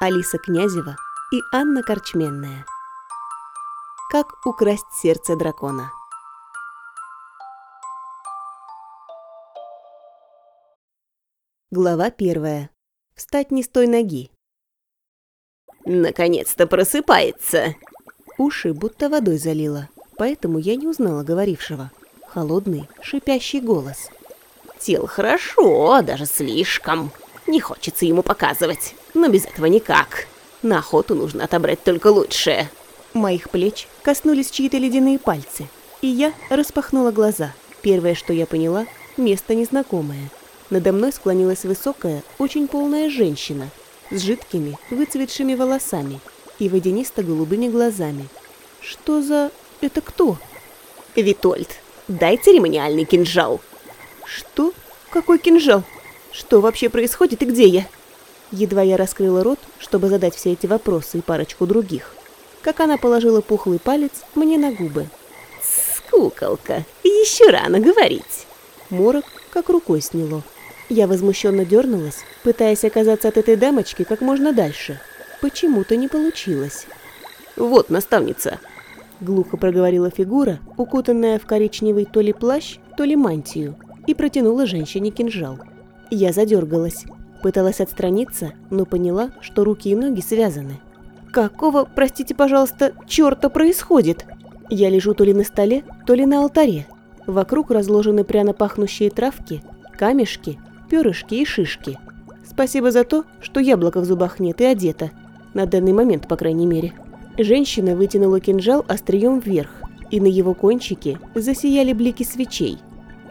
Алиса Князева и Анна Корчменная. Как украсть сердце дракона. Глава первая. Встать не с той ноги. Наконец-то просыпается. Уши будто водой залило, поэтому я не узнала говорившего. Холодный, шипящий голос. Тел хорошо, даже слишком. Не хочется ему показывать, но без этого никак. На охоту нужно отобрать только лучшее. Моих плеч коснулись чьи-то ледяные пальцы, и я распахнула глаза. Первое, что я поняла, место незнакомое. Надо мной склонилась высокая, очень полная женщина с жидкими, выцветшими волосами и водянисто-голубыми глазами. Что за... это кто? Витольд, дай церемониальный кинжал. Что? Какой кинжал? Что вообще происходит и где я? Едва я раскрыла рот, чтобы задать все эти вопросы и парочку других, как она положила пухлый палец мне на губы. Скуколка, еще рано говорить. Морок как рукой сняло. Я возмущенно дернулась, пытаясь оказаться от этой дамочки как можно дальше. Почему-то не получилось. «Вот, наставница!» Глухо проговорила фигура, укутанная в коричневый то ли плащ, то ли мантию, и протянула женщине кинжал. Я задергалась, пыталась отстраниться, но поняла, что руки и ноги связаны. «Какого, простите, пожалуйста, черта происходит?» Я лежу то ли на столе, то ли на алтаре. Вокруг разложены пряно пахнущие травки, камешки перышки и шишки. Спасибо за то, что яблока в зубах нет и одета. На данный момент, по крайней мере. Женщина вытянула кинжал острием вверх, и на его кончике засияли блики свечей.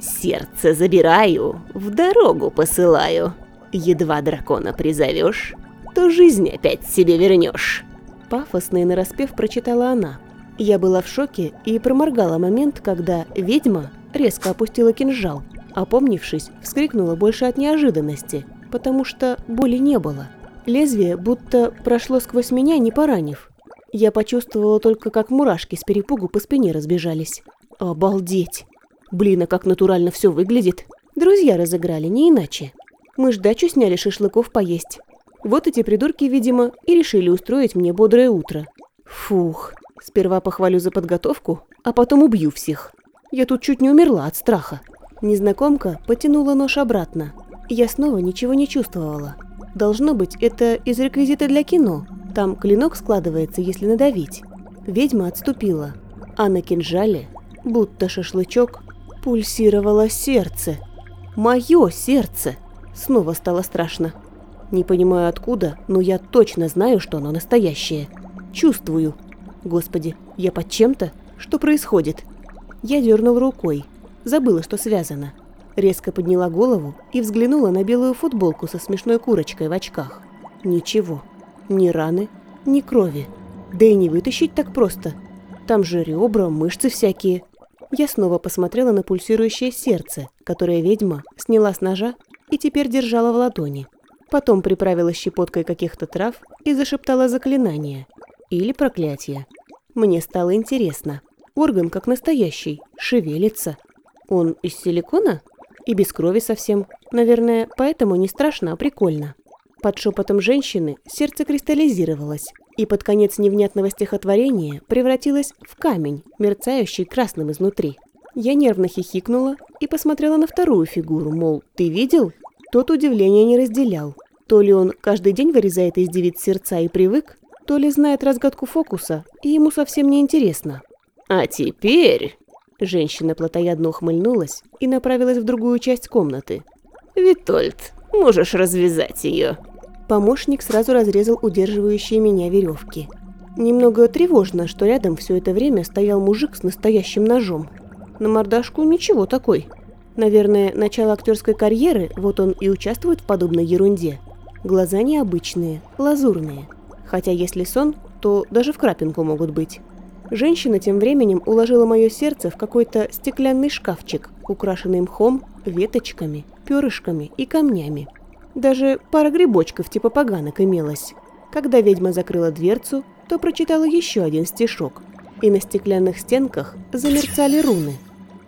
«Сердце забираю, в дорогу посылаю. Едва дракона призовешь, то жизнь опять себе вернешь». Пафосно нараспев прочитала она. Я была в шоке и проморгала момент, когда ведьма резко опустила кинжал – Опомнившись, вскрикнула больше от неожиданности, потому что боли не было. Лезвие будто прошло сквозь меня, не поранив. Я почувствовала только, как мурашки с перепугу по спине разбежались. Обалдеть! Блин, а как натурально все выглядит. Друзья разыграли, не иначе. Мы ж дачу сняли шашлыков поесть. Вот эти придурки, видимо, и решили устроить мне бодрое утро. Фух, сперва похвалю за подготовку, а потом убью всех. Я тут чуть не умерла от страха. Незнакомка потянула нож обратно. Я снова ничего не чувствовала. Должно быть, это из реквизита для кино. Там клинок складывается, если надавить. Ведьма отступила. А на кинжале, будто шашлычок, пульсировало сердце. Мое сердце! Снова стало страшно. Не понимаю откуда, но я точно знаю, что оно настоящее. Чувствую. Господи, я под чем-то? Что происходит? Я дернул рукой. Забыла, что связано. Резко подняла голову и взглянула на белую футболку со смешной курочкой в очках. Ничего. Ни раны, ни крови. Да и не вытащить так просто. Там же ребра, мышцы всякие. Я снова посмотрела на пульсирующее сердце, которое ведьма сняла с ножа и теперь держала в ладони. Потом приправила щепоткой каких-то трав и зашептала заклинание. Или проклятие. Мне стало интересно. Орган как настоящий, шевелится. Он из силикона? И без крови совсем. Наверное, поэтому не страшно, а прикольно. Под шепотом женщины сердце кристаллизировалось, и под конец невнятного стихотворения превратилось в камень, мерцающий красным изнутри. Я нервно хихикнула и посмотрела на вторую фигуру, мол, ты видел? Тот удивления не разделял. То ли он каждый день вырезает из девиц сердца и привык, то ли знает разгадку фокуса, и ему совсем не интересно. «А теперь...» Женщина плотоядно ухмыльнулась и направилась в другую часть комнаты. «Витольд, можешь развязать ее». Помощник сразу разрезал удерживающие меня веревки. Немного тревожно, что рядом все это время стоял мужик с настоящим ножом. На мордашку ничего такой. Наверное, начало актерской карьеры, вот он и участвует в подобной ерунде. Глаза необычные, лазурные. Хотя если сон, то даже в крапинку могут быть. Женщина тем временем уложила мое сердце в какой-то стеклянный шкафчик, украшенный мхом, веточками, перышками и камнями. Даже пара грибочков типа поганок имелась. Когда ведьма закрыла дверцу, то прочитала еще один стишок, и на стеклянных стенках замерцали руны.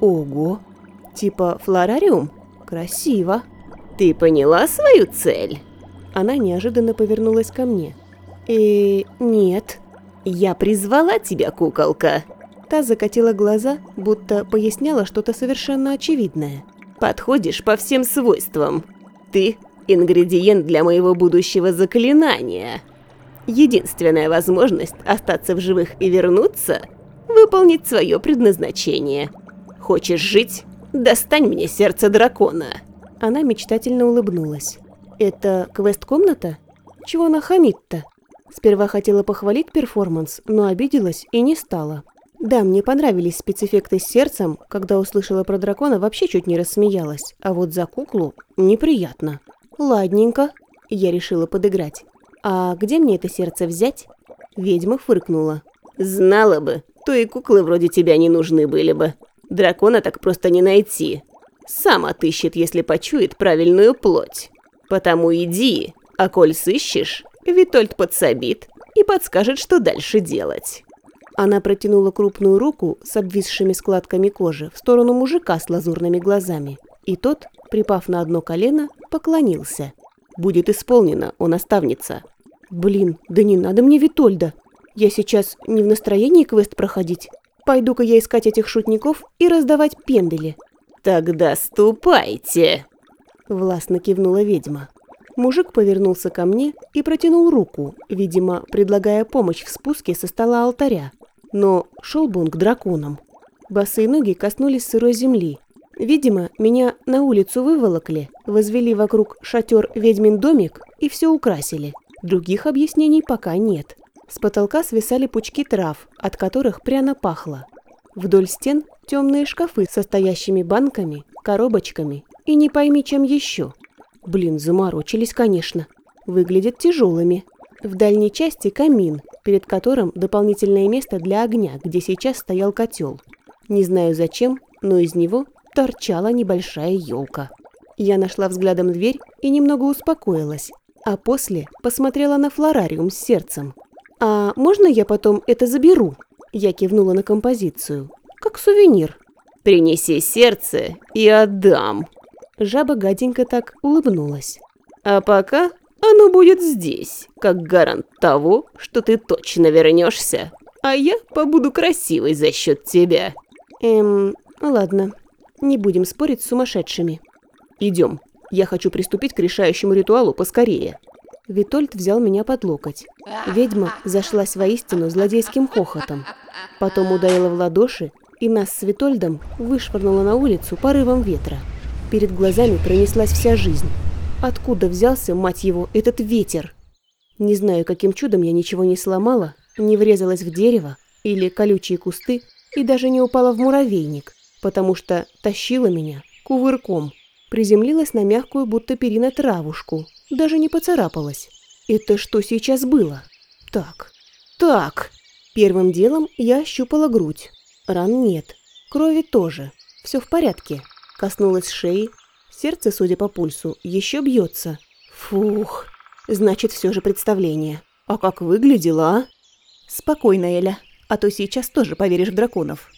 Ого! Типа флорариум? Красиво! Ты поняла свою цель? Она неожиданно повернулась ко мне – «Э, нет». «Я призвала тебя, куколка!» Та закатила глаза, будто поясняла что-то совершенно очевидное. «Подходишь по всем свойствам. Ты – ингредиент для моего будущего заклинания. Единственная возможность остаться в живых и вернуться – выполнить свое предназначение. Хочешь жить? Достань мне сердце дракона!» Она мечтательно улыбнулась. «Это квест-комната? Чего она хамит-то?» Сперва хотела похвалить перформанс, но обиделась и не стала. Да, мне понравились спецэффекты с сердцем, когда услышала про дракона, вообще чуть не рассмеялась, а вот за куклу неприятно. Ладненько, я решила подыграть. А где мне это сердце взять? Ведьма фыркнула. Знала бы, то и куклы вроде тебя не нужны были бы. Дракона так просто не найти. Сам отыщет, если почует правильную плоть. Потому иди, а коль сыщешь, Витольд подсобит и подскажет, что дальше делать. Она протянула крупную руку с обвисшими складками кожи в сторону мужика с лазурными глазами, и тот, припав на одно колено, поклонился. «Будет исполнено, о наставница!» «Блин, да не надо мне Витольда! Я сейчас не в настроении квест проходить. Пойду-ка я искать этих шутников и раздавать пендели». «Тогда ступайте!» Властно кивнула ведьма. Мужик повернулся ко мне и протянул руку, видимо, предлагая помощь в спуске со стола алтаря. Но шел бы он к драконам. Босые ноги коснулись сырой земли. Видимо, меня на улицу выволокли, возвели вокруг шатер ведьмин домик и все украсили. Других объяснений пока нет. С потолка свисали пучки трав, от которых пряно пахло. Вдоль стен темные шкафы с состоящими банками, коробочками и не пойми чем еще. Блин, заморочились, конечно. Выглядят тяжелыми. В дальней части камин, перед которым дополнительное место для огня, где сейчас стоял котел. Не знаю зачем, но из него торчала небольшая елка. Я нашла взглядом дверь и немного успокоилась, а после посмотрела на флорариум с сердцем. «А можно я потом это заберу?» Я кивнула на композицию. «Как сувенир». «Принеси сердце и отдам». Жаба гаденько так улыбнулась. «А пока оно будет здесь, как гарант того, что ты точно вернешься, а я побуду красивой за счет тебя. Эм, ладно, не будем спорить с сумасшедшими. Идем, я хочу приступить к решающему ритуалу поскорее. Витольд взял меня под локоть. Ведьма зашлась воистину злодейским хохотом. Потом ударила в ладоши, и нас с Витольдом вышвырнула на улицу порывом ветра. Перед глазами пронеслась вся жизнь. Откуда взялся, мать его, этот ветер? Не знаю, каким чудом я ничего не сломала, не врезалась в дерево или колючие кусты и даже не упала в муравейник, потому что тащила меня кувырком, приземлилась на мягкую, будто перина травушку, даже не поцарапалась. Это что сейчас было? Так, так. Первым делом я ощупала грудь. Ран нет. Крови тоже. Все в порядке. Коснулась шеи, Сердце, судя по пульсу, еще бьется. Фух, значит, все же представление. А как выглядело, а? Спокойно, Эля, а то сейчас тоже поверишь в драконов.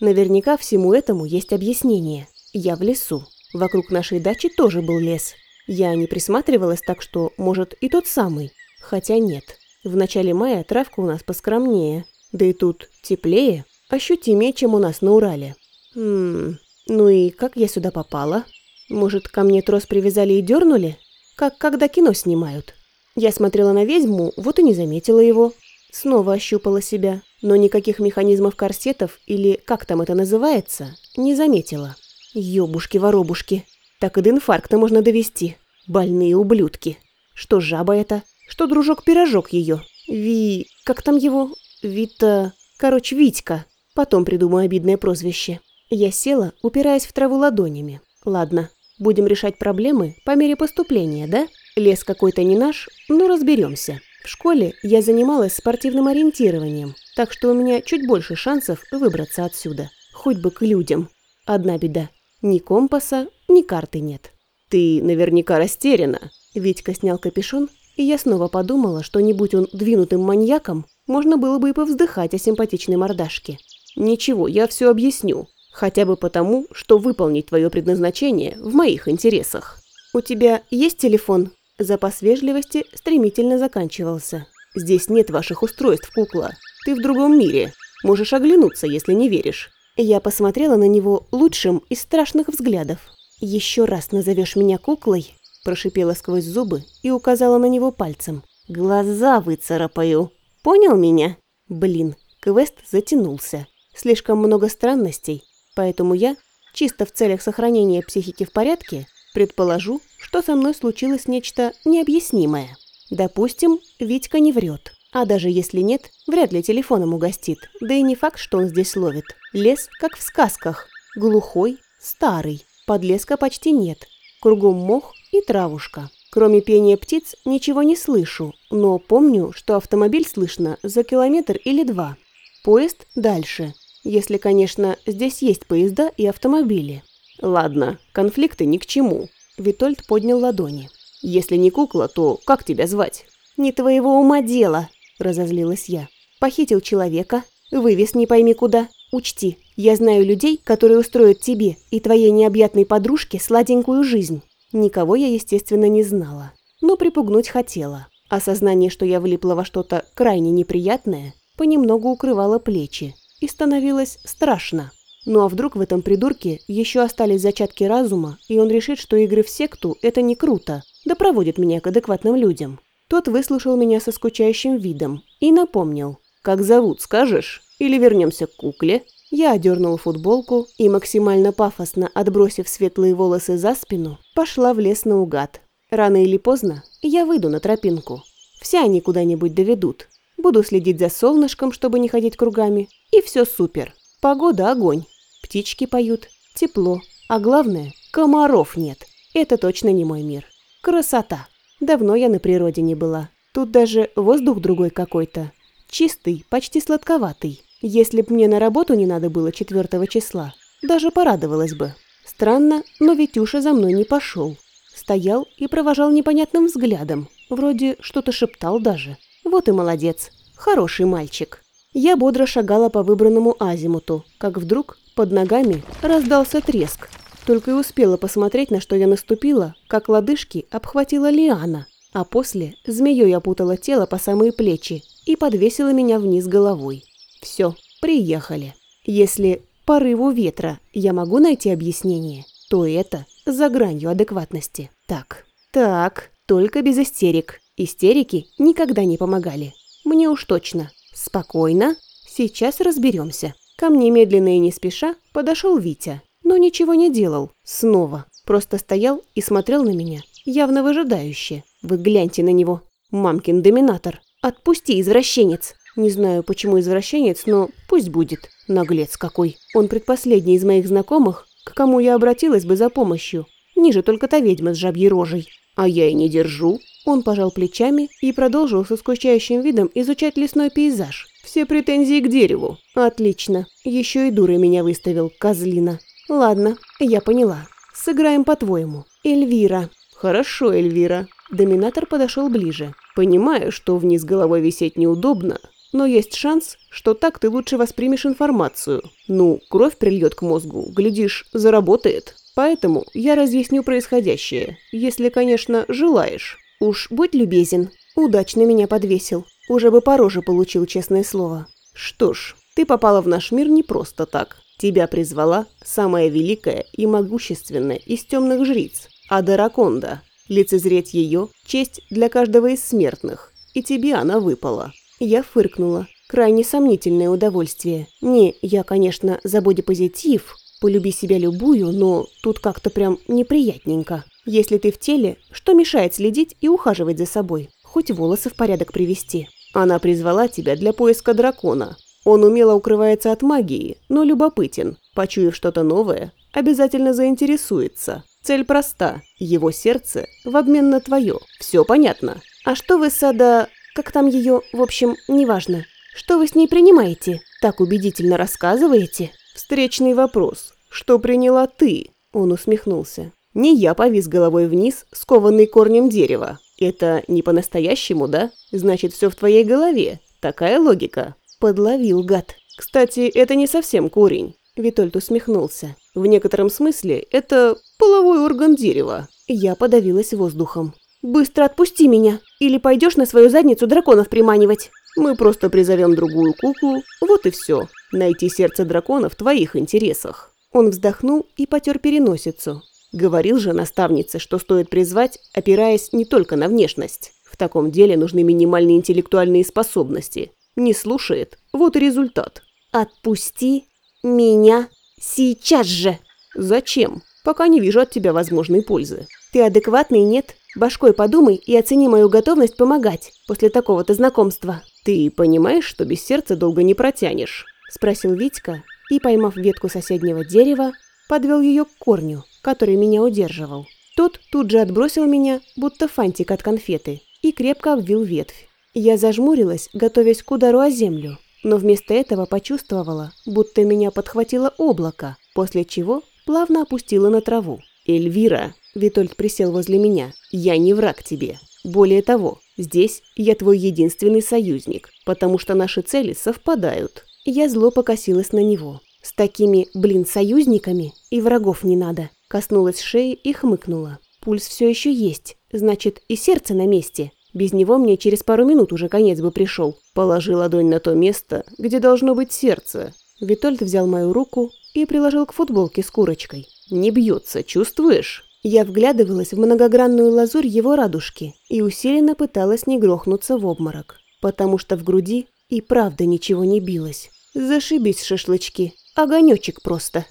Наверняка всему этому есть объяснение. Я в лесу. Вокруг нашей дачи тоже был лес. Я не присматривалась так, что, может, и тот самый. Хотя нет. В начале мая травка у нас поскромнее. Да и тут теплее, ощутимее, чем у нас на Урале. Ммм, ну и как я сюда попала? Может, ко мне трос привязали и дернули? Как когда кино снимают. Я смотрела на ведьму, вот и не заметила его. Снова ощупала себя, но никаких механизмов корсетов, или как там это называется, не заметила. Ёбушки-воробушки. Так и до инфаркта можно довести. Больные ублюдки. Что жаба это? Что дружок-пирожок ее? Ви... как там его? Вита... Короче, Витька. Потом придумаю обидное прозвище. Я села, упираясь в траву ладонями. Ладно, Будем решать проблемы по мере поступления, да? Лес какой-то не наш, но разберемся. В школе я занималась спортивным ориентированием, так что у меня чуть больше шансов выбраться отсюда. Хоть бы к людям. Одна беда. Ни компаса, ни карты нет. Ты наверняка растеряна. Витька снял капюшон, и я снова подумала, что не будь он двинутым маньяком, можно было бы и повздыхать о симпатичной мордашке. Ничего, я все объясню. Хотя бы потому, что выполнить твое предназначение в моих интересах. У тебя есть телефон? Запас вежливости стремительно заканчивался. Здесь нет ваших устройств, кукла. Ты в другом мире. Можешь оглянуться, если не веришь». Я посмотрела на него лучшим из страшных взглядов. «Еще раз назовешь меня куклой?» Прошипела сквозь зубы и указала на него пальцем. «Глаза выцарапаю. Понял меня?» Блин, квест затянулся. Слишком много странностей, поэтому я, чисто в целях сохранения психики в порядке, предположу, что со мной случилось нечто необъяснимое. Допустим, Витька не врет. А даже если нет, вряд ли телефоном угостит. Да и не факт, что он здесь ловит. Лес, как в сказках. Глухой, старый. Подлеска почти нет. Кругом мох и травушка. Кроме пения птиц ничего не слышу, но помню, что автомобиль слышно за километр или два. Поезд дальше. Если, конечно, здесь есть поезда и автомобили. Ладно, конфликты ни к чему. Витольд поднял ладони. Если не кукла, то как тебя звать? Не твоего ума дело, разозлилась я. Похитил человека, вывез не пойми куда. Учти, я знаю людей, которые устроят тебе и твоей необъятной подружке сладенькую жизнь. Никого я, естественно, не знала, но припугнуть хотела. Осознание, что я влипла во что-то крайне неприятное, понемногу укрывало плечи, и становилось страшно. Ну а вдруг в этом придурке еще остались зачатки разума, и он решит, что игры в секту – это не круто, да проводит меня к адекватным людям. Тот выслушал меня со скучающим видом и напомнил. «Как зовут, скажешь? Или вернемся к кукле?» Я одернула футболку и, максимально пафосно отбросив светлые волосы за спину, пошла в лес наугад. Рано или поздно я выйду на тропинку. Все они куда-нибудь доведут. Буду следить за солнышком, чтобы не ходить кругами. И все супер. Погода – огонь. Птички поют, тепло. А главное – комаров нет. Это точно не мой мир. Красота. Давно я на природе не была. Тут даже воздух другой какой-то. Чистый, почти сладковатый. Если б мне на работу не надо было 4 числа, даже порадовалась бы. Странно, но Витюша за мной не пошел. Стоял и провожал непонятным взглядом. Вроде что-то шептал даже. Вот и молодец. Хороший мальчик. Я бодро шагала по выбранному азимуту, как вдруг под ногами раздался треск. Только и успела посмотреть, на что я наступила, как лодыжки обхватила лиана, а после змеей опутала тело по самые плечи и подвесила меня вниз головой. Все, приехали. Если порыву ветра я могу найти объяснение, то это за гранью адекватности. Так, так, только без истерик. Истерики никогда не помогали. Мне уж точно. Спокойно, сейчас разберемся. Ко мне медленно и не спеша подошел Витя, но ничего не делал. Снова. Просто стоял и смотрел на меня, явно выжидающе. Вы гляньте на него. Мамкин доминатор. Отпусти, извращенец. Не знаю, почему извращенец, но пусть будет. Наглец какой. Он предпоследний из моих знакомых, к кому я обратилась бы за помощью. Ниже только та ведьма с жабьей рожей. А я и не держу. Он пожал плечами и продолжил со скучающим видом изучать лесной пейзаж. Все претензии к дереву. Отлично. Еще и дурой меня выставил, козлина. Ладно, я поняла. Сыграем по-твоему. Эльвира. Хорошо, Эльвира. Доминатор подошел ближе. Понимаю, что вниз головой висеть неудобно, но есть шанс, что так ты лучше воспримешь информацию. Ну, кровь прильет к мозгу, глядишь, заработает. Поэтому я разъясню происходящее, если, конечно, желаешь. Уж будь любезен. Удачно меня подвесил. Уже бы по роже получил, честное слово. Что ж, ты попала в наш мир не просто так. Тебя призвала самая великая и могущественная из темных жриц, Адараконда. Лицезреть ее – честь для каждого из смертных, и тебе она выпала. Я фыркнула. Крайне сомнительное удовольствие. Не, я, конечно, за бодипозитив, полюби себя любую, но тут как-то прям неприятненько. Если ты в теле, что мешает следить и ухаживать за собой? Хоть волосы в порядок привести. Она призвала тебя для поиска дракона. Он умело укрывается от магии, но любопытен. Почуяв что-то новое, обязательно заинтересуется. Цель проста. Его сердце в обмен на твое. Все понятно. А что вы, Сада, как там ее, в общем, неважно. Что вы с ней принимаете? Так убедительно рассказываете? Встречный вопрос. Что приняла ты? Он усмехнулся. Не я повис головой вниз, скованный корнем дерева. Это не по-настоящему, да? Значит, все в твоей голове. Такая логика. Подловил, гад. Кстати, это не совсем корень. Витольд усмехнулся. В некотором смысле это половой орган дерева. Я подавилась воздухом. Быстро отпусти меня, или пойдешь на свою задницу драконов приманивать. Мы просто призовем другую куклу, вот и все. Найти сердце дракона в твоих интересах. Он вздохнул и потер переносицу. Говорил же наставнице, что стоит призвать, опираясь не только на внешность. В таком деле нужны минимальные интеллектуальные способности. Не слушает, вот и результат. Отпусти меня сейчас же. Зачем? Пока не вижу от тебя возможной пользы. Ты адекватный, нет? Башкой подумай и оцени мою готовность помогать после такого-то знакомства. Ты понимаешь, что без сердца долго не протянешь? Спросил Витька и, поймав ветку соседнего дерева, подвел ее к корню, который меня удерживал. Тот тут же отбросил меня, будто фантик от конфеты, и крепко обвил ветвь. Я зажмурилась, готовясь к удару о землю, но вместо этого почувствовала, будто меня подхватило облако, после чего плавно опустила на траву. «Эльвира!» – Витольд присел возле меня. «Я не враг тебе. Более того, здесь я твой единственный союзник, потому что наши цели совпадают». Я зло покосилась на него. С такими, блин, союзниками и врагов не надо. Коснулась шеи и хмыкнула. Пульс все еще есть, значит и сердце на месте. Без него мне через пару минут уже конец бы пришел. Положи ладонь на то место, где должно быть сердце. Витольд взял мою руку и приложил к футболке с курочкой. Не бьется, чувствуешь? Я вглядывалась в многогранную лазурь его радужки и усиленно пыталась не грохнуться в обморок, потому что в груди и правда ничего не билось. Зашибись, шашлычки, огонечек просто.